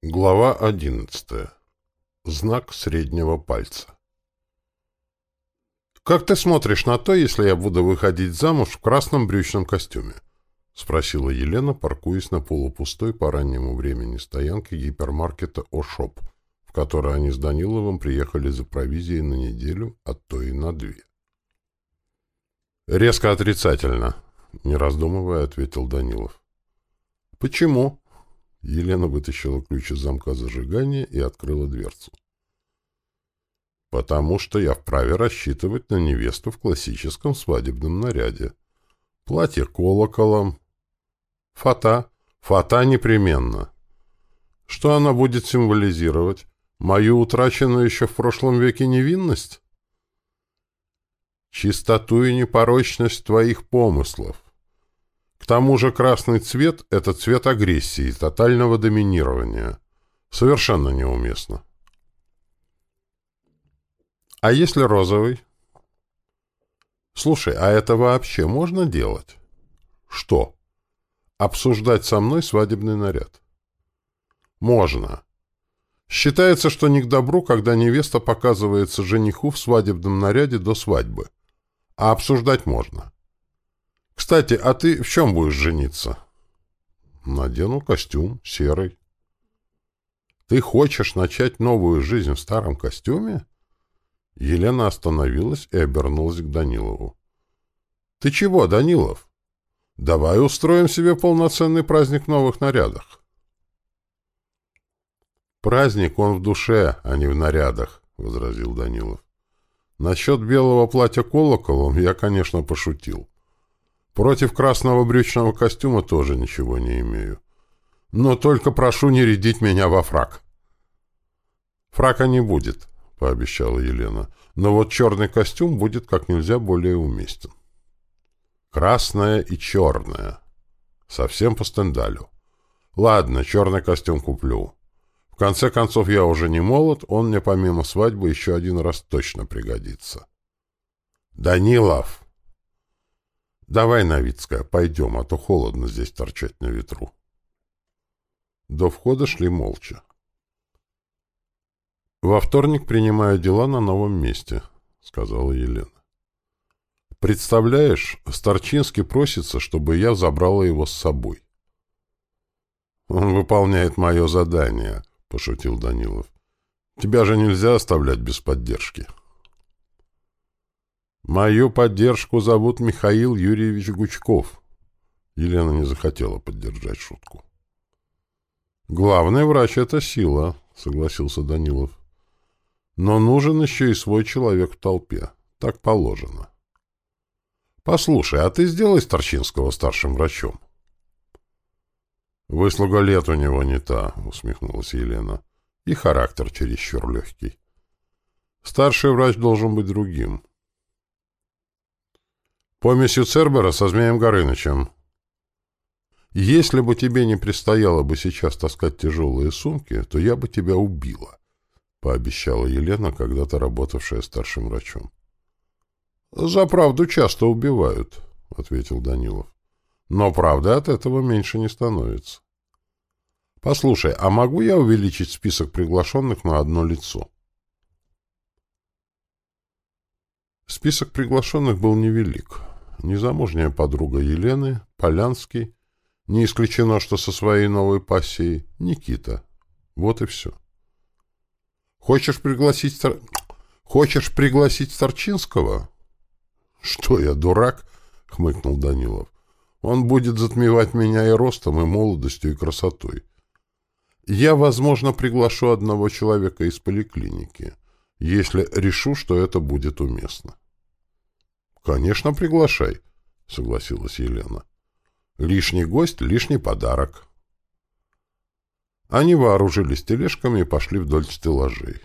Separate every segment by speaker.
Speaker 1: Глава одиннадцатая. Знак среднего пальца. «Как ты смотришь на то, если я буду выходить замуж в красном брючном костюме?» — спросила Елена, паркуясь на полупустой по раннему времени стоянке гипермаркета «Ошоп», в который они с Даниловым приехали за провизией на неделю, а то и на две. «Резко отрицательно», — не раздумывая, ответил Данилов. «Почему?» Елена вытащила ключ из замка зажигания и открыла дверцу. «Потому что я вправе рассчитывать на невесту в классическом свадебном наряде. Платье колоколом. Фата. Фата непременно. Что она будет символизировать? Мою утраченную еще в прошлом веке невинность? Чистоту и непорочность твоих помыслов. Тому же красный цвет — это цвет агрессии, тотального доминирования. Совершенно неуместно. А если розовый? Слушай, а это вообще можно делать? Что? Обсуждать со мной свадебный наряд? Можно. Считается, что не к добру, когда невеста показывается жениху в свадебном наряде до свадьбы. А обсуждать можно. Кстати, а ты в чем будешь жениться? Надену костюм, серый. Ты хочешь начать новую жизнь в старом костюме? Елена остановилась и обернулась к Данилову. Ты чего, Данилов? Давай устроим себе полноценный праздник в новых нарядах. Праздник он в душе, а не в нарядах, возразил Данилов. Насчет белого платья колоколом я, конечно, пошутил. Против красного брючного костюма тоже ничего не имею. Но только прошу не рядить меня во фрак. Фрака не будет, — пообещала Елена. Но вот черный костюм будет как нельзя более уместен. Красное и черное. Совсем по стендалю. Ладно, черный костюм куплю. В конце концов, я уже не молод, он мне помимо свадьбы еще один раз точно пригодится. «Данилов!» «Давай, Новицкая, пойдем, а то холодно здесь торчать на ветру». До входа шли молча. «Во вторник принимаю дела на новом месте», — сказала Елена. «Представляешь, Старчинский просится, чтобы я забрала его с собой». «Он выполняет мое задание», — пошутил Данилов. «Тебя же нельзя оставлять без поддержки». Мою поддержку зовут Михаил Юрьевич Гучков. Елена не захотела поддержать шутку. Главный врач — это сила, согласился Данилов. Но нужен еще и свой человек в толпе. Так положено. Послушай, а ты сделай Старчинского старшим врачом. Выслуга лет у него не та, усмехнулась Елена. И характер чересчур легкий. Старший врач должен быть другим. Помесью Цербера со Змеем Горынычем. Если бы тебе не предстояло бы сейчас таскать тяжелые сумки, то я бы тебя убила, — пообещала Елена, когда-то работавшая старшим врачом. — За правду часто убивают, — ответил Данилов. — Но правда от этого меньше не становится. — Послушай, а могу я увеличить список приглашенных на одно лицо? Список приглашенных был невелик незамужняя подруга Елены, Полянский, не исключено, что со своей новой пассией, Никита. Вот и все. Хочешь пригласить Стар... Хочешь пригласить Старчинского? Что я, дурак? хмыкнул Данилов. Он будет затмевать меня и ростом, и молодостью, и красотой. Я, возможно, приглашу одного человека из поликлиники, если решу, что это будет уместно. «Конечно, приглашай», — согласилась Елена. «Лишний гость — лишний подарок». Они вооружились тележками и пошли вдоль стеллажей.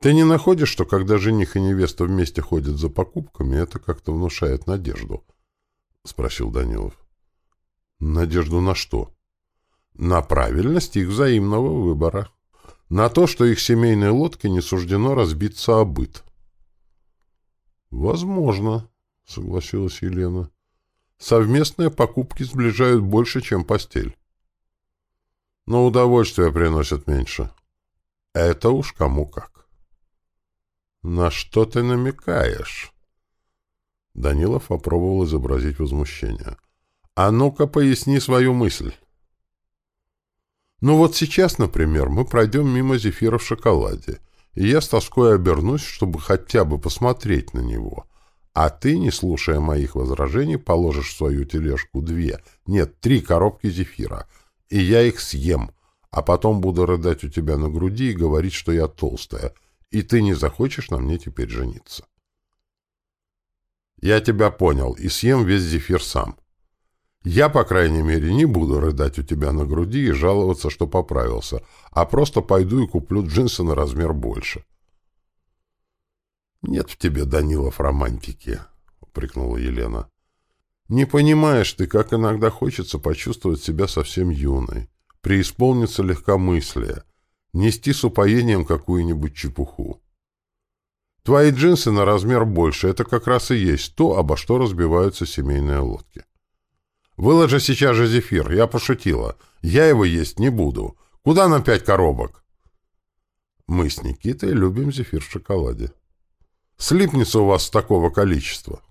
Speaker 1: «Ты не находишь, что когда жених и невеста вместе ходят за покупками, это как-то внушает надежду?» — спросил Данилов. «Надежду на что?» «На правильность их взаимного выбора. На то, что их семейной лодке не суждено разбиться о быт». «Возможно», — согласилась Елена. «Совместные покупки сближают больше, чем постель». но удовольствие приносит меньше. Это уж кому как. На что ты намекаешь? Данилов попробовал изобразить возмущение. А ну-ка поясни свою мысль. Ну вот сейчас, например, мы пройдем мимо зефира в шоколаде, и я с тоской обернусь, чтобы хотя бы посмотреть на него. А ты, не слушая моих возражений, положишь в свою тележку две, нет, три коробки зефира, и я их съем, а потом буду рыдать у тебя на груди и говорить, что я толстая, и ты не захочешь на мне теперь жениться. Я тебя понял, и съем весь зефир сам. Я, по крайней мере, не буду рыдать у тебя на груди и жаловаться, что поправился, а просто пойду и куплю джинсы на размер больше. «Нет в тебе, Данилов, романтики», — упрекнула Елена. «Не понимаешь ты, как иногда хочется почувствовать себя совсем юной, преисполниться легкомыслия, нести с упоением какую-нибудь чепуху. Твои джинсы на размер больше — это как раз и есть то, обо что разбиваются семейные лодки». Выложи сейчас же зефир. Я пошутила. Я его есть не буду. Куда на пять коробок? Мы с Никитой любим зефир в шоколаде. Слипнется у вас такого количества.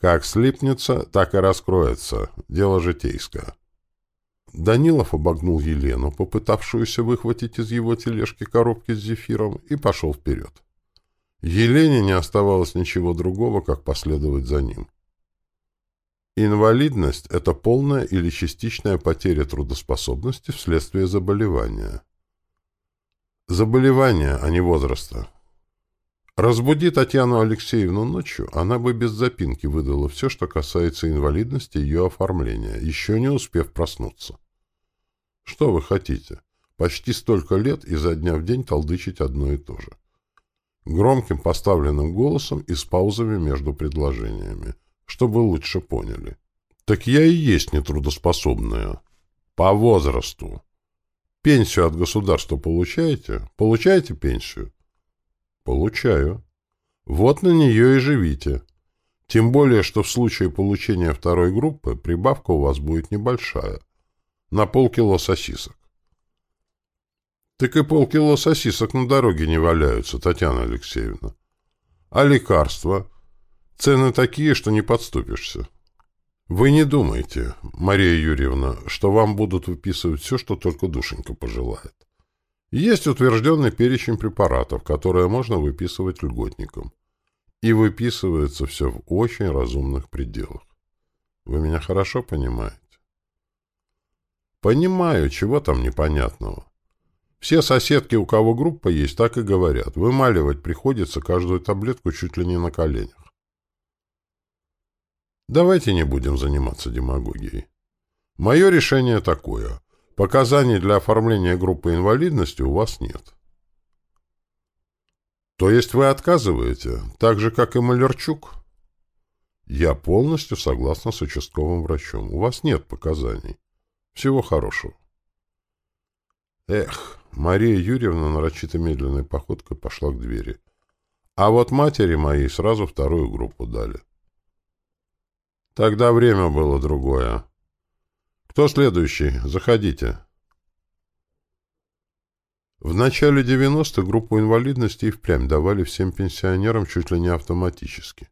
Speaker 1: Как слипнется, так и раскроется. Дело житейское. Данилов обогнул Елену, попытавшуюся выхватить из его тележки коробки с зефиром, и пошел вперед. Елене не оставалось ничего другого, как последовать за ним. Инвалидность – это полная или частичная потеря трудоспособности вследствие заболевания. Заболевание, а не возраста. Разбуди Татьяну Алексеевну ночью, она бы без запинки выдала все, что касается инвалидности и ее оформления, еще не успев проснуться. Что вы хотите? Почти столько лет изо дня в день толдычить одно и то же. Громким поставленным голосом и с паузами между предложениями чтобы лучше поняли. Так я и есть нетрудоспособная. По возрасту. Пенсию от государства получаете? Получаете пенсию? Получаю. Вот на нее и живите. Тем более, что в случае получения второй группы прибавка у вас будет небольшая. На полкило сосисок. Так и полкило сосисок на дороге не валяются, Татьяна Алексеевна. А лекарства? Цены такие, что не подступишься. Вы не думайте, Мария Юрьевна, что вам будут выписывать все, что только душенька пожелает. Есть утвержденный перечень препаратов, которые можно выписывать льготникам. И выписывается все в очень разумных пределах. Вы меня хорошо понимаете? Понимаю, чего там непонятного. Все соседки, у кого группа есть, так и говорят. Вымаливать приходится каждую таблетку чуть ли не на коленях. Давайте не будем заниматься демагогией. Мое решение такое. Показаний для оформления группы инвалидности у вас нет. То есть вы отказываете, так же, как и Малерчук? Я полностью согласна с участковым врачом. У вас нет показаний. Всего хорошего. Эх, Мария Юрьевна нарочито медленной походкой пошла к двери. А вот матери моей сразу вторую группу дали. Тогда время было другое. Кто следующий? Заходите. В начале 90-х группу инвалидности и впрямь давали всем пенсионерам чуть ли не автоматически.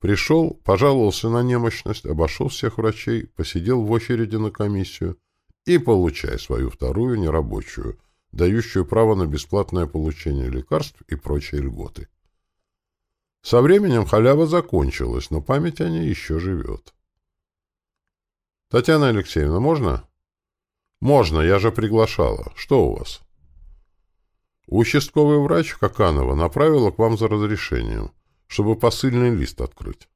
Speaker 1: Пришел, пожаловался на немощность, обошел всех врачей, посидел в очереди на комиссию и получай свою вторую нерабочую, дающую право на бесплатное получение лекарств и прочие льготы. Со временем халява закончилась, но память о ней еще живет. «Татьяна Алексеевна, можно?» «Можно, я же приглашала. Что у вас?» Участковый врач Каканова направила к вам за разрешением, чтобы посыльный лист открыть.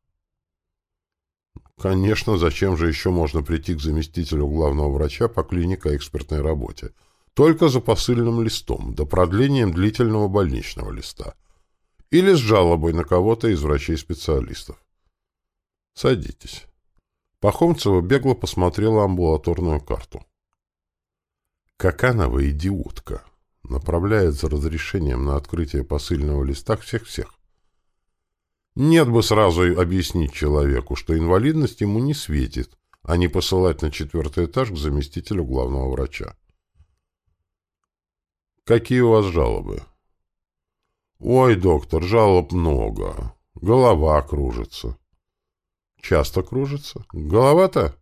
Speaker 1: Конечно, зачем же еще можно прийти к заместителю главного врача по клинико-экспертной работе? Только за посыльным листом, да продлением длительного больничного листа – или с жалобой на кого-то из врачей-специалистов. Садитесь. Пахомцева бегло посмотрела амбулаторную карту. Каканова идиотка. Направляет за разрешением на открытие посыльного листа всех-всех. Нет бы сразу объяснить человеку, что инвалидность ему не светит, а не посылать на четвертый этаж к заместителю главного врача. Какие у вас жалобы? Ой, доктор, жалоб много. Голова кружится. Часто кружится? Голова-то?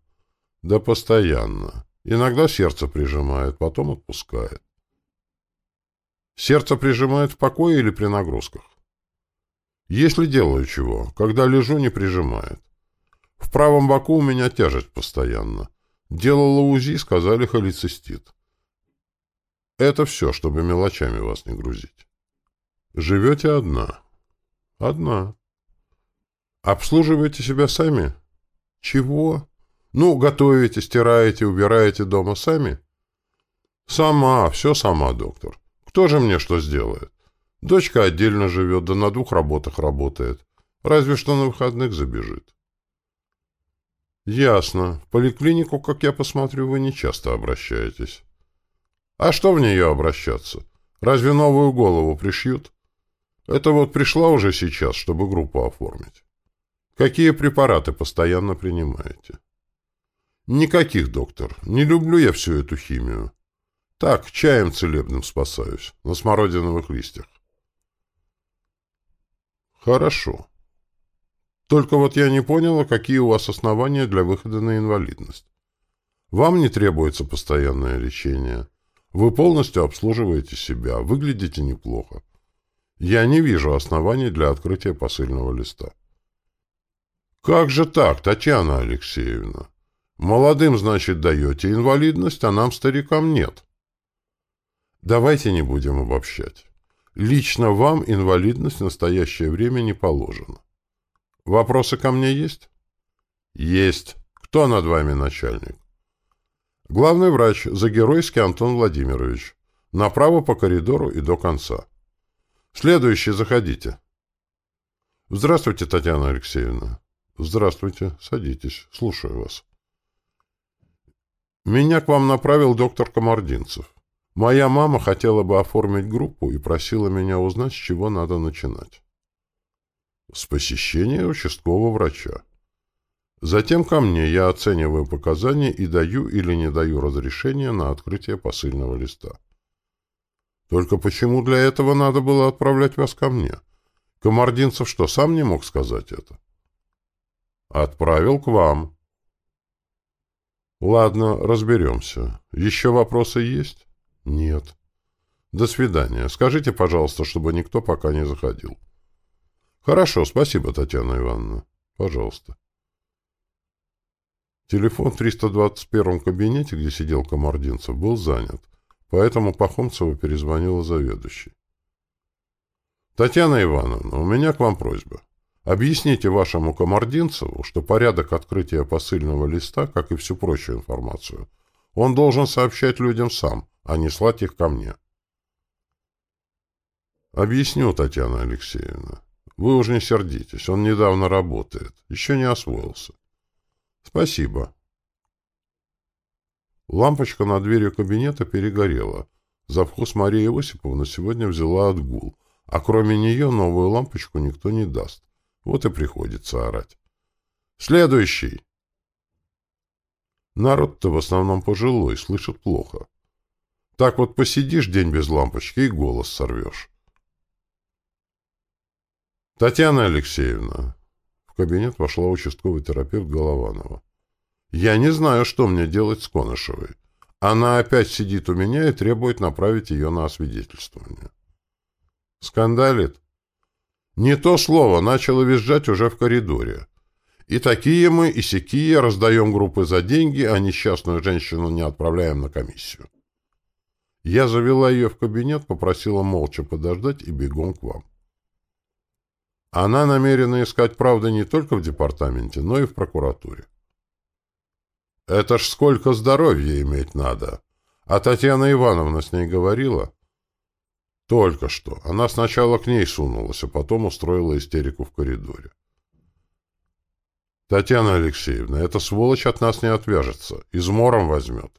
Speaker 1: Да постоянно. Иногда сердце прижимает, потом отпускает. Сердце прижимает в покое или при нагрузках? Если делаю чего, когда лежу, не прижимает. В правом боку у меня тяжесть постоянно. Делала УЗИ, сказали холецистит. Это все, чтобы мелочами вас не грузить. Живете одна? Одна. Обслуживаете себя сами? Чего? Ну, готовите, стираете, убираете дома сами? Сама, все сама, доктор. Кто же мне что сделает? Дочка отдельно живет, да на двух работах работает. Разве что на выходных забежит. Ясно. В поликлинику, как я посмотрю, вы не часто обращаетесь. А что в нее обращаться? Разве новую голову пришьют? Это вот пришла уже сейчас, чтобы группу оформить. Какие препараты постоянно принимаете? Никаких, доктор. Не люблю я всю эту химию. Так, чаем целебным спасаюсь, на смородиновых листьях. Хорошо. Только вот я не поняла, какие у вас основания для выхода на инвалидность. Вам не требуется постоянное лечение. Вы полностью обслуживаете себя, выглядите неплохо. Я не вижу оснований для открытия посыльного листа. Как же так, Татьяна Алексеевна? Молодым, значит, даете инвалидность, а нам, старикам, нет. Давайте не будем обобщать. Лично вам инвалидность в настоящее время не положена. Вопросы ко мне есть? Есть. Кто над вами начальник? Главный врач, Загеройский Антон Владимирович. Направо по коридору и до конца. Следующий, заходите. Здравствуйте, Татьяна Алексеевна. Здравствуйте. Садитесь. Слушаю вас. Меня к вам направил доктор Комардинцев. Моя мама хотела бы оформить группу и просила меня узнать, с чего надо начинать. С посещения участкового врача. Затем ко мне я оцениваю показания и даю или не даю разрешение на открытие посыльного листа. Только почему для этого надо было отправлять вас ко мне? Комардинцев что, сам не мог сказать это? Отправил к вам. Ладно, разберемся. Еще вопросы есть? Нет. До свидания. Скажите, пожалуйста, чтобы никто пока не заходил. Хорошо, спасибо, Татьяна Ивановна. Пожалуйста. Телефон в 321 кабинете, где сидел Комардинцев, был занят, поэтому Пахомцеву перезвонила заведующий. «Татьяна Ивановна, у меня к вам просьба. Объясните вашему Комардинцеву, что порядок открытия посыльного листа, как и всю прочую информацию, он должен сообщать людям сам, а не слать их ко мне». «Объясню, Татьяна Алексеевна. Вы уж не сердитесь, он недавно работает, еще не освоился». «Спасибо». Лампочка над дверью кабинета перегорела. Завхоз Мария Иосиповна сегодня взяла отгул, а кроме нее новую лампочку никто не даст. Вот и приходится орать. «Следующий!» Народ-то в основном пожилой, слышит плохо. Так вот посидишь день без лампочки и голос сорвешь. «Татьяна Алексеевна, кабинет вошла участковый терапевт Голованова. «Я не знаю, что мне делать с Конышевой. Она опять сидит у меня и требует направить ее на освидетельствование». «Скандалит?» «Не то слово, начало визжать уже в коридоре. И такие мы, и сякие раздаем группы за деньги, а несчастную женщину не отправляем на комиссию». Я завела ее в кабинет, попросила молча подождать и бегом к вам. Она намерена искать правду не только в департаменте, но и в прокуратуре. Это ж сколько здоровья иметь надо. А Татьяна Ивановна с ней говорила? Только что. Она сначала к ней сунулась, а потом устроила истерику в коридоре. Татьяна Алексеевна, эта сволочь от нас не отвяжется. Измором возьмет.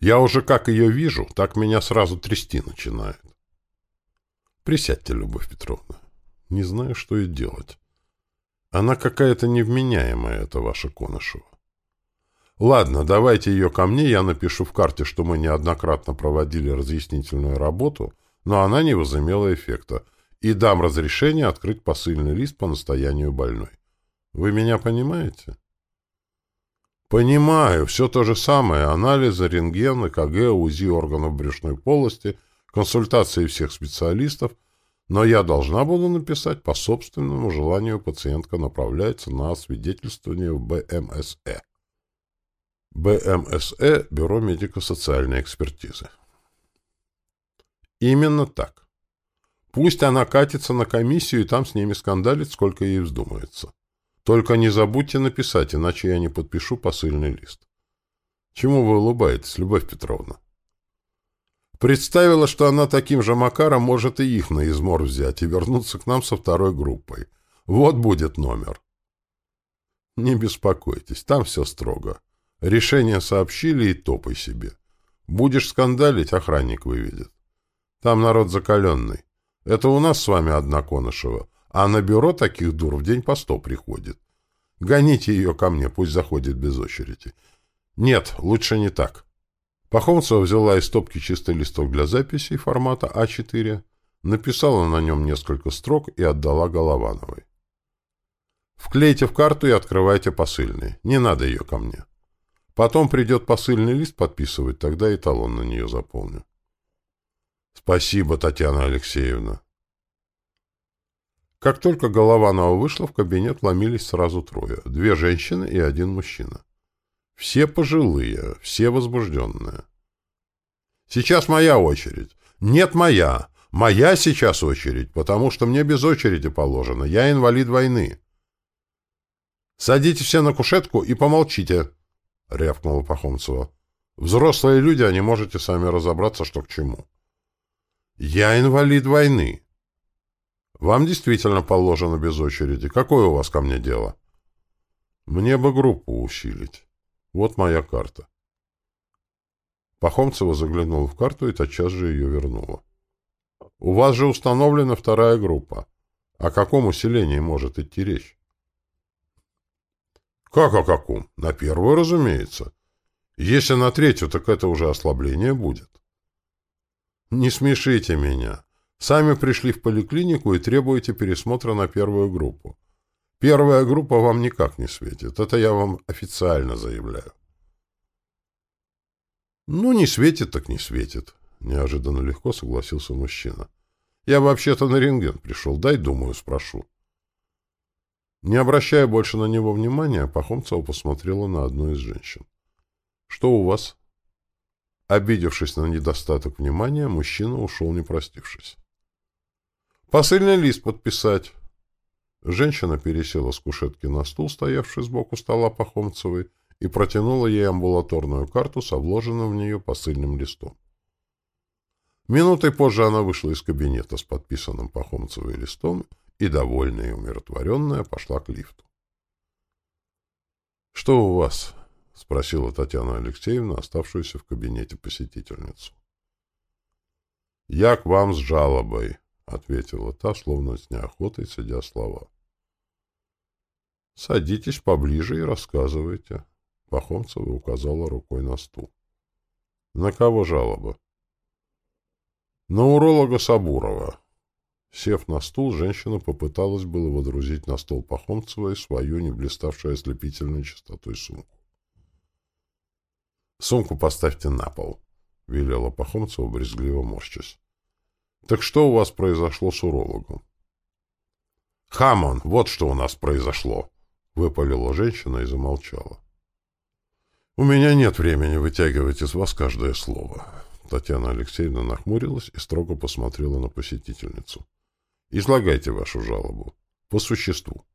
Speaker 1: Я уже как ее вижу, так меня сразу трясти начинает. Присядьте, Любовь Петровна. Не знаю, что и делать. Она какая-то невменяемая, эта ваша Конышева. Ладно, давайте ее ко мне, я напишу в карте, что мы неоднократно проводили разъяснительную работу, но она не возымела эффекта, и дам разрешение открыть посыльный лист по настоянию больной. Вы меня понимаете? Понимаю, все то же самое. Анализы, рентген, ЭКГ, УЗИ органов брюшной полости, консультации всех специалистов. Но я должна буду написать по собственному желанию пациентка направляется на освидетельствование в БМСЭ. БМСЭ – Бюро медико-социальной экспертизы. Именно так. Пусть она катится на комиссию и там с ними скандалит, сколько ей вздумается. Только не забудьте написать, иначе я не подпишу посыльный лист. Чему вы улыбаетесь, Любовь Петровна? Представила, что она таким же макаром может и их на измор взять и вернуться к нам со второй группой. Вот будет номер. Не беспокойтесь, там все строго. Решение сообщили и топай себе. Будешь скандалить, охранник выведет. Там народ закаленный. Это у нас с вами одна Конышева. А на бюро таких дур в день по сто приходит. Гоните ее ко мне, пусть заходит без очереди. Нет, лучше не так. Пахомцева взяла из стопки чистый листок для записей формата А4, написала на нем несколько строк и отдала Головановой. Вклейте в карту и открывайте посыльный. Не надо ее ко мне. Потом придет посыльный лист подписывать, тогда и талон на нее заполню. Спасибо, Татьяна Алексеевна. Как только Голованова вышла, в кабинет ломились сразу трое. Две женщины и один мужчина. Все пожилые, все возбужденные. «Сейчас моя очередь». «Нет, моя. Моя сейчас очередь, потому что мне без очереди положено. Я инвалид войны». «Садитесь все на кушетку и помолчите», — рявкнула Пахомцева. «Взрослые люди, а не можете сами разобраться, что к чему». «Я инвалид войны. Вам действительно положено без очереди. Какое у вас ко мне дело? Мне бы группу усилить. Вот моя карта. Пахомцева заглянула в карту и тотчас же ее вернула. У вас же установлена вторая группа. О каком усилении может идти речь? Как о каком? На первую, разумеется. Если на третью, так это уже ослабление будет. Не смешите меня. Сами пришли в поликлинику и требуете пересмотра на первую группу. Первая группа вам никак не светит. Это я вам официально заявляю. Ну, не светит, так не светит. Неожиданно легко согласился мужчина. Я вообще-то на рентген пришел. Дай, думаю, спрошу. Не обращая больше на него внимания, Пахомцева посмотрела на одну из женщин. «Что у вас?» Обидевшись на недостаток внимания, мужчина ушел, не простившись. Посыльный лист подписать. Женщина пересела с кушетки на стул, стоявший сбоку стола Пахомцевой, и протянула ей амбулаторную карту с обложенным в нее посыльным листом. Минутой позже она вышла из кабинета с подписанным Пахомцевой листом и, довольная и умиротворенная, пошла к лифту. — Что у вас? — спросила Татьяна Алексеевна, оставшуюся в кабинете посетительницу. — Я к вам с жалобой, — ответила та, словно с неохотой, сидя слова. — Садитесь поближе и рассказывайте. Пахомцева указала рукой на стул. — На кого жалоба? — На уролога Сабурова. Сев на стул, женщина попыталась было водрузить на стол Пахомцевой свою, не блиставшую ослепительной чистотой сумку. — Сумку поставьте на пол, — велела Пахомцева, брезгливо морщась. Так что у вас произошло с урологом? Хамон, вот что у нас произошло, выпалила женщина и замолчала. У меня нет времени вытягивать из вас каждое слово. Татьяна Алексеевна нахмурилась и строго посмотрела на посетительницу. Излагайте вашу жалобу. По существу.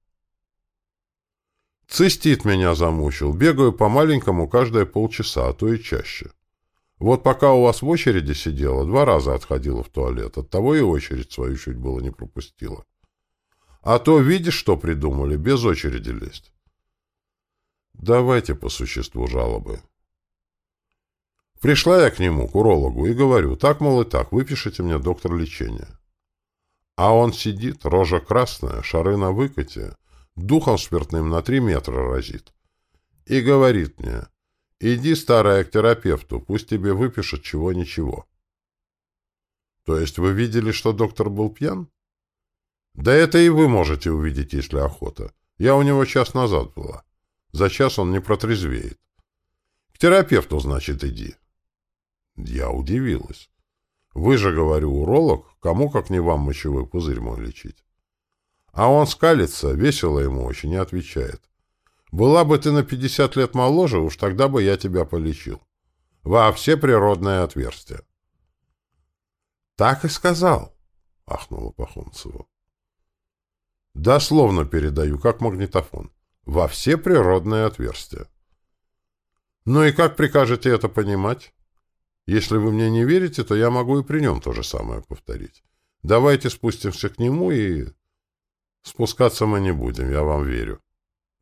Speaker 1: Цистит меня замучил. Бегаю по-маленькому каждые полчаса, а то и чаще. Вот пока у вас в очереди сидела, два раза отходила в туалет, оттого и очередь свою чуть было не пропустила. А то, видишь, что придумали, без очереди лезть. Давайте по существу жалобы. Пришла я к нему, к урологу, и говорю, так, мол, и так, выпишите мне доктор лечения. А он сидит, рожа красная, шары на выкате, духом спиртным на три метра разит. И говорит мне, Иди, старая, к терапевту, пусть тебе выпишет чего-ничего. То есть вы видели, что доктор был пьян? Да это и вы можете увидеть, если охота. Я у него час назад была. За час он не протрезвеет. К терапевту, значит, иди. Я удивилась. Вы же, говорю, уролог, кому как не вам мочевой пузырь мой лечить. А он скалится, весело ему очень, и отвечает. Была бы ты на пятьдесят лет моложе, уж тогда бы я тебя полечил. Во все природные отверстия. Так и сказал, ахнула Пахомцева. Дословно передаю, как магнитофон. Во все природные отверстия. Ну и как прикажете это понимать? Если вы мне не верите, то я могу и при нем то же самое повторить. Давайте спустимся к нему и... Спускаться мы не будем, я вам верю.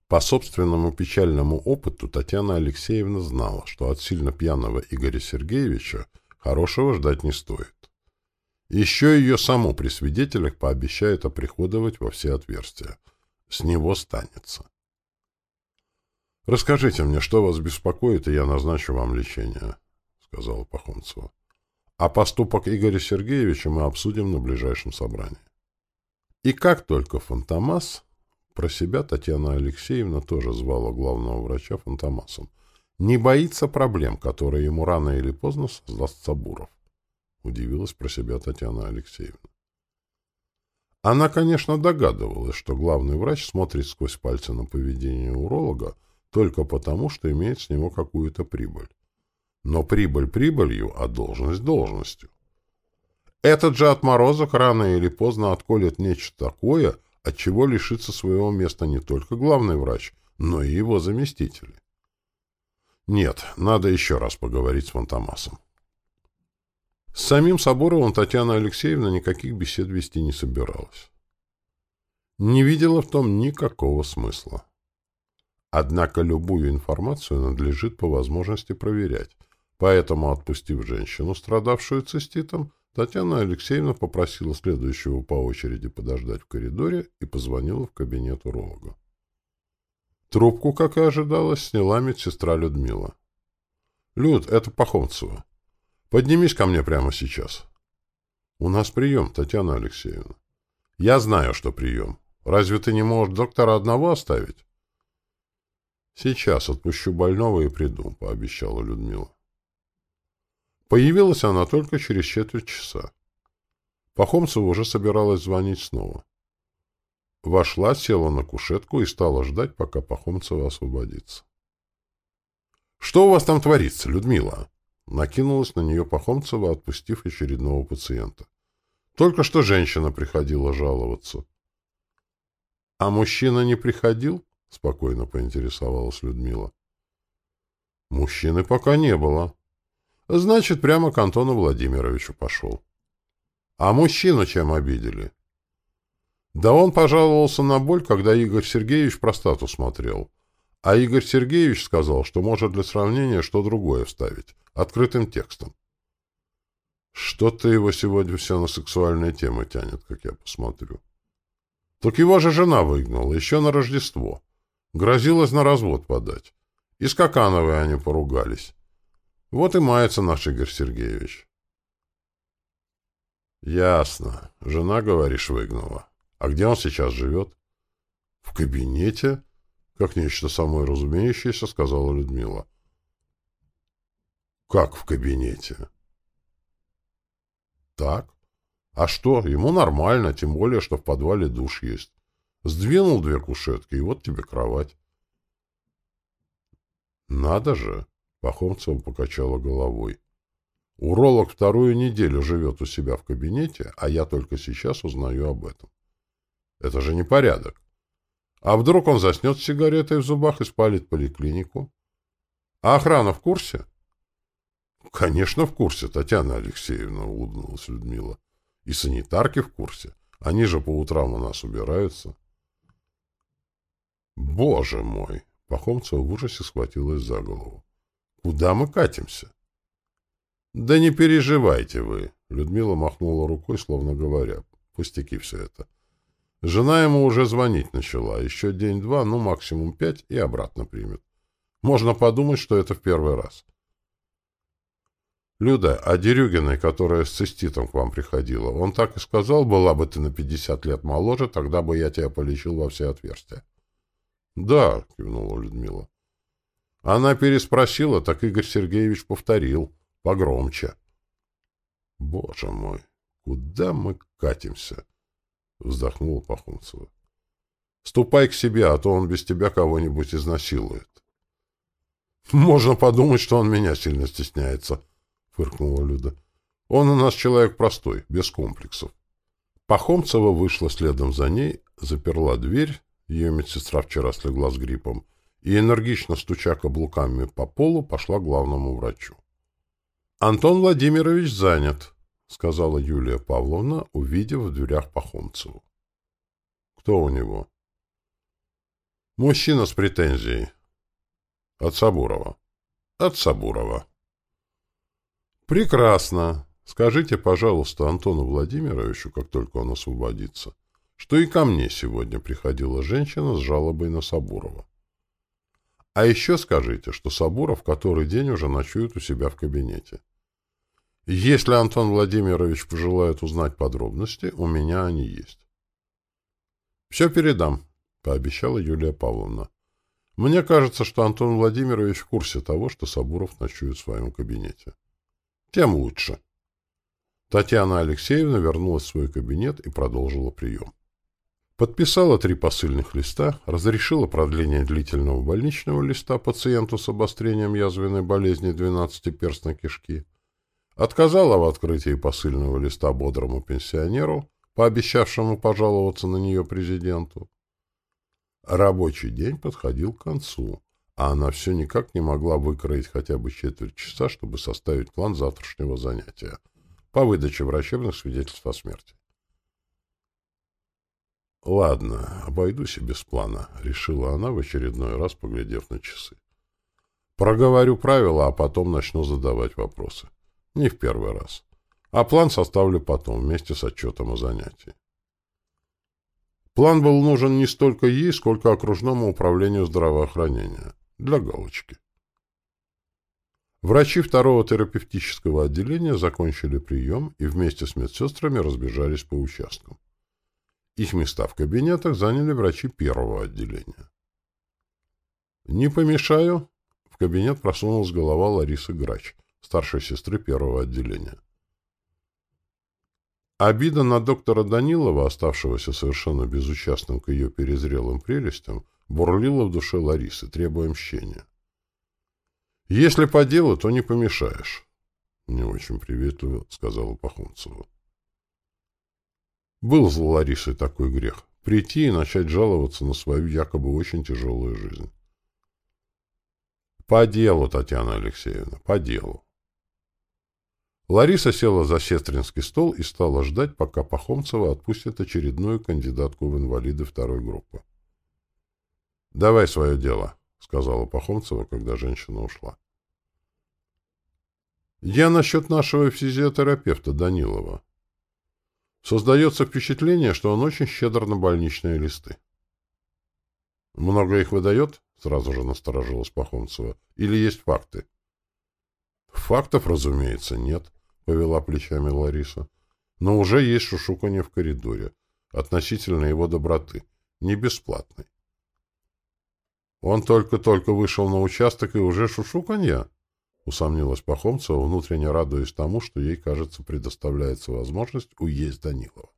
Speaker 1: По собственному печальному опыту Татьяна Алексеевна знала, что от сильно пьяного Игоря Сергеевича хорошего ждать не стоит. Еще ее саму при свидетелях пообещают оприходовать во все отверстия. С него станется. «Расскажите мне, что вас беспокоит, и я назначу вам лечение», — сказала Пахомцева. «А поступок Игоря Сергеевича мы обсудим на ближайшем собрании». И как только Фантомас про себя Татьяна Алексеевна тоже звала главного врача Фантомасом. Не боится проблем, которые ему рано или поздно создаст Сабуров. Удивилась про себя Татьяна Алексеевна. Она, конечно, догадывалась, что главный врач смотрит сквозь пальцы на поведение уролога только потому, что имеет с него какую-то прибыль. Но прибыль прибылью, а должность должностью. Этот же отморозок рано или поздно отколет нечто такое, отчего лишится своего места не только главный врач, но и его заместители. Нет, надо еще раз поговорить с Фантомасом. С самим Соборовым Татьяна Алексеевна никаких бесед вести не собиралась. Не видела в том никакого смысла. Однако любую информацию надлежит по возможности проверять, поэтому, отпустив женщину, страдавшую циститом, Татьяна Алексеевна попросила следующего по очереди подождать в коридоре и позвонила в кабинет уролога. Трубку, как и ожидалось, сняла медсестра Людмила. — Люд, это Пахомцева. Поднимись ко мне прямо сейчас. — У нас прием, Татьяна Алексеевна. — Я знаю, что прием. Разве ты не можешь доктора одного оставить? — Сейчас отпущу больного и приду, — пообещала Людмила. Появилась она только через четверть часа. Пахомцева уже собиралась звонить снова. Вошла, села на кушетку и стала ждать, пока Пахомцева освободится. — Что у вас там творится, Людмила? Накинулась на нее Пахомцева, отпустив очередного пациента. Только что женщина приходила жаловаться. — А мужчина не приходил? — спокойно поинтересовалась Людмила. — Мужчины пока не было, Значит, прямо к Антону Владимировичу пошел. А мужчину чем обидели? Да он пожаловался на боль, когда Игорь Сергеевич простату смотрел. А Игорь Сергеевич сказал, что может для сравнения что другое вставить, открытым текстом. Что-то его сегодня все на сексуальные темы тянет, как я посмотрю. Так его же жена выгнала, еще на Рождество. Грозилась на развод подать. И с Какановой они поругались. Вот и мается наш Игорь Сергеевич. Ясно. Жена, говоришь, выгнала. А где он сейчас живет? В кабинете? Как нечто самое разумеющееся, сказала Людмила. Как в кабинете? Так. А что, ему нормально, тем более, что в подвале душ есть. Сдвинул две кушетки, и вот тебе кровать. Надо же. Пахомцева покачала головой. Уролог вторую неделю живет у себя в кабинете, а я только сейчас узнаю об этом. Это же непорядок. А вдруг он заснет с сигаретой в зубах и спалит поликлинику? А охрана в курсе? Конечно, в курсе, Татьяна Алексеевна, улыбнулась Людмила. И санитарки в курсе. Они же по утрам у нас убираются. Боже мой! Пахомцева в ужасе схватилась за голову. Куда мы катимся? Да не переживайте вы, Людмила махнула рукой, словно говоря. Пустяки все это. Жена ему уже звонить начала. Еще день-два, ну максимум пять, и обратно примет. Можно подумать, что это в первый раз. Люда, а Дерюгиной, которая с циститом к вам приходила, он так и сказал, была бы ты на 50 лет моложе, тогда бы я тебя полечил во все отверстия. — Да, — кивнула Людмила. Она переспросила, так Игорь Сергеевич повторил, погромче. — Боже мой, куда мы катимся? — вздохнула Пахунцева. — Ступай к себе, а то он без тебя кого-нибудь изнасилует. — Можно подумать, что он меня сильно стесняется, —— фыркнула Люда. «Он у нас человек простой, без комплексов». Пахомцева вышла следом за ней, заперла дверь, ее медсестра вчера слегла с гриппом, и, энергично стуча каблуками по полу, пошла к главному врачу. «Антон Владимирович занят», — сказала Юлия Павловна, увидев в дверях Пахомцеву. «Кто у него?» «Мужчина с претензией». «От Сабурова». «От Сабурова». «Прекрасно. Скажите, пожалуйста, Антону Владимировичу, как только он освободится, что и ко мне сегодня приходила женщина с жалобой на Сабурова. А еще скажите, что Сабуров который день уже ночует у себя в кабинете. Если Антон Владимирович пожелает узнать подробности, у меня они есть. «Все передам», — пообещала Юлия Павловна. «Мне кажется, что Антон Владимирович в курсе того, что Сабуров ночует в своем кабинете» тем лучше. Татьяна Алексеевна вернулась в свой кабинет и продолжила прием. Подписала три посыльных листа, разрешила продление длительного больничного листа пациенту с обострением язвенной болезни 12-перстной кишки, отказала в открытии посыльного листа бодрому пенсионеру, пообещавшему пожаловаться на нее президенту. Рабочий день подходил к концу а она все никак не могла выкроить хотя бы четверть часа, чтобы составить план завтрашнего занятия по выдаче врачебных свидетельств о смерти. «Ладно, обойдусь и без плана», — решила она в очередной раз, поглядев на часы. «Проговорю правила, а потом начну задавать вопросы. Не в первый раз. А план составлю потом, вместе с отчетом о занятии». План был нужен не столько ей, сколько окружному управлению здравоохранения для галочки. Врачи второго терапевтического отделения закончили прием и вместе с медсестрами разбежались по участкам. Их места в кабинетах заняли врачи первого отделения. «Не помешаю?» — в кабинет просунулась голова Ларисы Грач, старшей сестры первого отделения. Обида на доктора Данилова, оставшегося совершенно безучастным к ее перезрелым прелестям, бурлила в душе Ларисы, требуя мщения. «Если по делу, то не помешаешь», — не очень приветливо сказала Пахунцева. Был за Ларисой такой грех — прийти и начать жаловаться на свою якобы очень тяжелую жизнь. «По делу, Татьяна Алексеевна, по делу». Лариса села за сестринский стол и стала ждать, пока Пахомцева отпустит очередную кандидатку в инвалиды второй группы. «Давай свое дело», — сказала Пахомцева, когда женщина ушла. «Я насчет нашего физиотерапевта Данилова. Создается впечатление, что он очень щедр на больничные листы». «Много их выдает?» — сразу же насторожилась Пахомцева. «Или есть факты?» «Фактов, разумеется, нет», — повела плечами Лариса. «Но уже есть шушуканье в коридоре относительно его доброты, не бесплатной. Он только-только вышел на участок и уже шушуканья? Усомнилась Пахомцева, внутренне радуясь тому, что ей, кажется, предоставляется возможность уесть Данилова.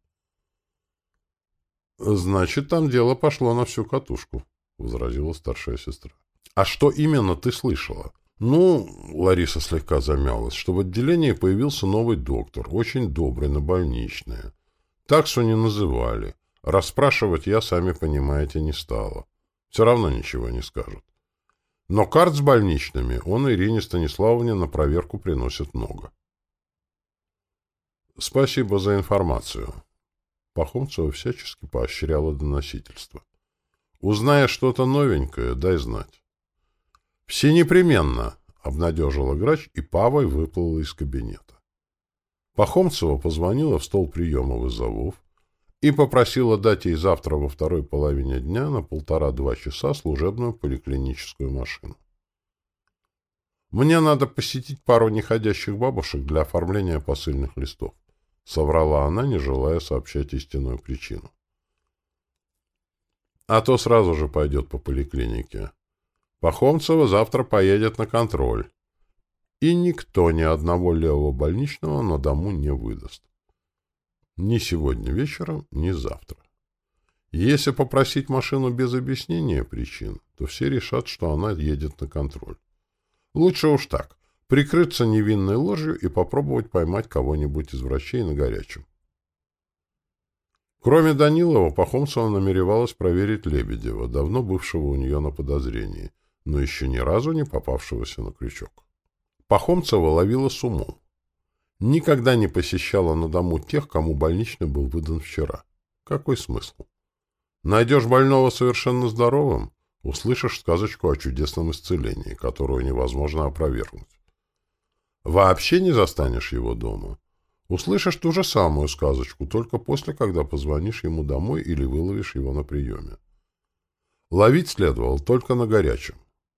Speaker 1: «Значит, там дело пошло на всю катушку», — возразила старшая сестра. «А что именно ты слышала?» «Ну, — Лариса слегка замялась, — что в отделении появился новый доктор, очень добрый на больничное. Таксу не называли. Расспрашивать я, сами понимаете, не стала. Все равно ничего не скажут. Но карт с больничными он Ирине Станиславовне на проверку приносит много. Спасибо за информацию. Пахомцева всячески поощряла доносительство. Узная что-то новенькое, дай знать. Все непременно, обнадежила грач и Павой выплыла из кабинета. Пахомцева позвонила в стол приема вызовов, и попросила дать ей завтра во второй половине дня на полтора-два часа служебную поликлиническую машину. Мне надо посетить пару неходящих бабушек для оформления посыльных листов. Соврала она, не желая сообщать истинную причину. А то сразу же пойдет по поликлинике. Пахомцева завтра поедет на контроль. И никто ни одного левого больничного на дому не выдаст. Ни сегодня вечером, ни завтра. Если попросить машину без объяснения причин, то все решат, что она едет на контроль. Лучше уж так. Прикрыться невинной ложью и попробовать поймать кого-нибудь из врачей на горячем. Кроме Данилова, Пахомцева намеревалась проверить Лебедева, давно бывшего у нее на подозрении, но еще ни разу не попавшегося на крючок. Пахомцева ловила с умом. Никогда не посещала на дому тех, кому больничный был выдан вчера. Какой смысл? Найдешь больного совершенно здоровым, услышишь сказочку о чудесном исцелении, которую невозможно опровергнуть. Вообще не застанешь его дома. Услышишь ту же самую сказочку, только после, когда позвонишь ему домой или выловишь его на приеме. Ловить следовало только на горячем,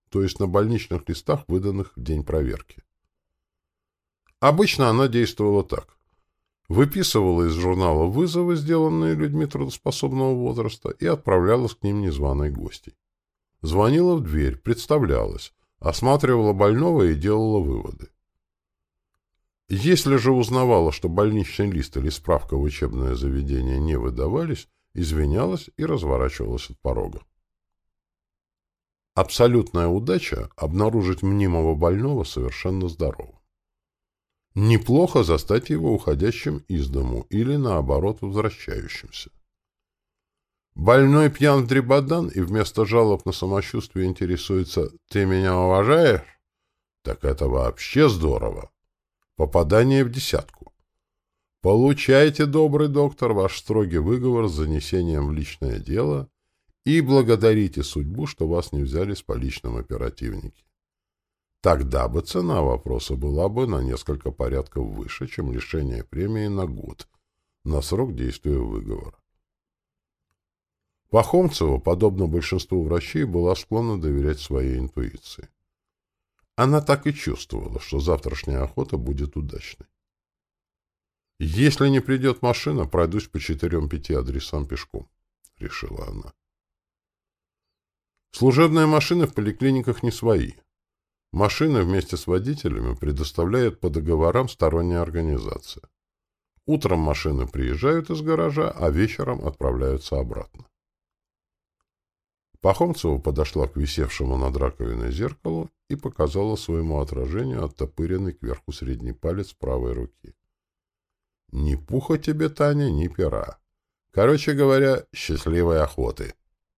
Speaker 1: то есть на больничных листах, выданных в день проверки. Обычно она действовала так. Выписывала из журнала вызовы, сделанные людьми трудоспособного возраста, и отправлялась к ним незваной гостей. Звонила в дверь, представлялась, осматривала больного и делала выводы. Если же узнавала, что больничный лист или справка в учебное заведение не выдавались, извинялась и разворачивалась от порога. Абсолютная удача — обнаружить мнимого больного совершенно здоровым. Неплохо застать его уходящим из дому или, наоборот, возвращающимся. Больной пьян в дребодан и вместо жалоб на самочувствие интересуется «Ты меня уважаешь?» Так это вообще здорово. Попадание в десятку. Получайте, добрый доктор, ваш строгий выговор с занесением в личное дело и благодарите судьбу, что вас не взяли с поличным оперативники. Тогда бы цена вопроса была бы на несколько порядков выше, чем лишение премии на год, на срок действия выговора. Пахомцева, подобно большинству врачей, была склонна доверять своей интуиции. Она так и чувствовала, что завтрашняя охота будет удачной. «Если не придет машина, пройдусь по четырем-пяти адресам пешком», — решила она. Служебные машины в поликлиниках не свои. Машины вместе с водителями предоставляет по договорам сторонняя организация. Утром машины приезжают из гаража, а вечером отправляются обратно. Пахомцева подошла к висевшему над раковиной зеркалу и показала своему отражению оттопыренный кверху средний палец правой руки. «Ни пуха тебе, Таня, ни пера. Короче говоря, счастливой охоты!»